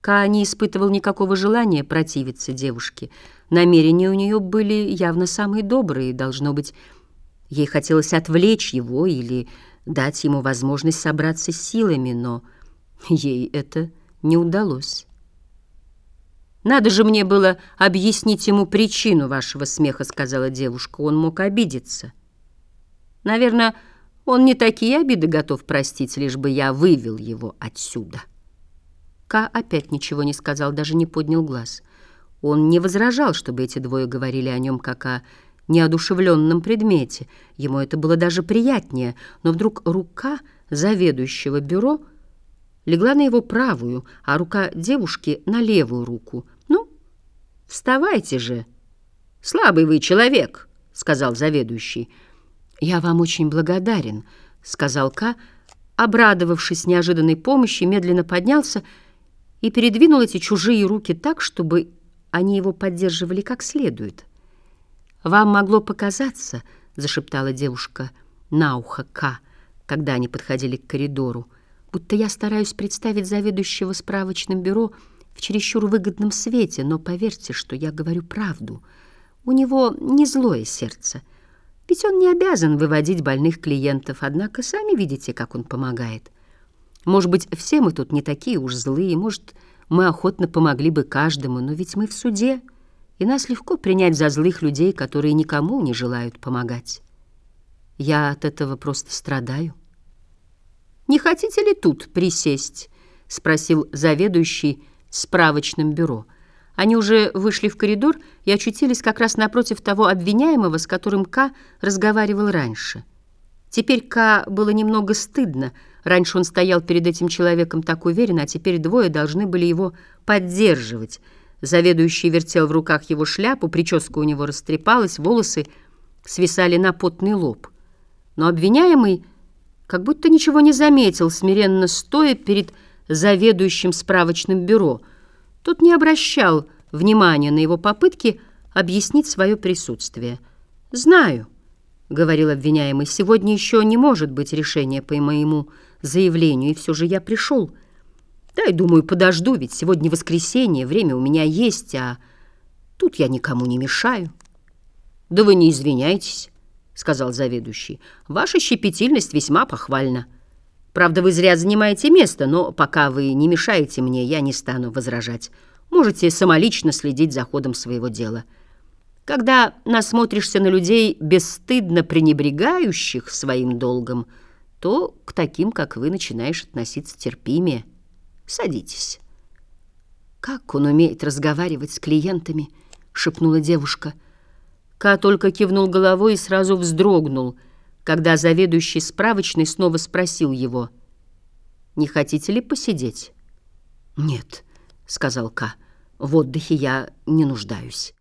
Ка не испытывал никакого желания противиться девушке. Намерения у нее были явно самые добрые. Должно быть, ей хотелось отвлечь его или дать ему возможность собраться с силами, но ей это не удалось. «Надо же мне было объяснить ему причину вашего смеха», — сказала девушка. Он мог обидеться. «Наверное, он не такие обиды готов простить, лишь бы я вывел его отсюда». Ка опять ничего не сказал, даже не поднял глаз. Он не возражал, чтобы эти двое говорили о нем как о неодушевленном предмете. Ему это было даже приятнее, но вдруг рука заведующего бюро легла на его правую, а рука девушки — на левую руку. «Ну, вставайте же! Слабый вы человек!» — сказал заведующий. «Я вам очень благодарен», — сказал Ка, обрадовавшись неожиданной помощи, медленно поднялся и передвинул эти чужие руки так, чтобы они его поддерживали как следует. «Вам могло показаться», — зашептала девушка на ухо К, когда они подходили к коридору, будто я стараюсь представить заведующего справочным бюро в чересчур выгодном свете, но поверьте, что я говорю правду. У него не злое сердце, ведь он не обязан выводить больных клиентов, однако сами видите, как он помогает. Может быть, все мы тут не такие уж злые, может, мы охотно помогли бы каждому, но ведь мы в суде, и нас легко принять за злых людей, которые никому не желают помогать. Я от этого просто страдаю. «Не хотите ли тут присесть?» — спросил заведующий справочным бюро. Они уже вышли в коридор и очутились как раз напротив того обвиняемого, с которым К разговаривал раньше. Теперь К было немного стыдно. Раньше он стоял перед этим человеком так уверенно, а теперь двое должны были его поддерживать. Заведующий вертел в руках его шляпу, прическа у него растрепалась, волосы свисали на потный лоб. Но обвиняемый как будто ничего не заметил, смиренно стоя перед заведующим справочным бюро. Тот не обращал внимания на его попытки объяснить свое присутствие. «Знаю», — говорил обвиняемый, — «сегодня еще не может быть решения по моему заявлению, и все же я пришел. Дай, думаю, подожду, ведь сегодня воскресенье, время у меня есть, а тут я никому не мешаю». «Да вы не извиняйтесь», — сказал заведующий. «Ваша щепетильность весьма похвальна. Правда, вы зря занимаете место, но пока вы не мешаете мне, я не стану возражать. Можете самолично следить за ходом своего дела». Когда насмотришься на людей, бесстыдно пренебрегающих своим долгом, то к таким, как вы, начинаешь относиться терпимее. Садитесь. «Как он умеет разговаривать с клиентами?» — шепнула девушка. Ка только кивнул головой и сразу вздрогнул, когда заведующий справочной снова спросил его, «Не хотите ли посидеть?» «Нет», — сказал Ка, — «в отдыхе я не нуждаюсь».